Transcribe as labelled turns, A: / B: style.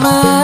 A: my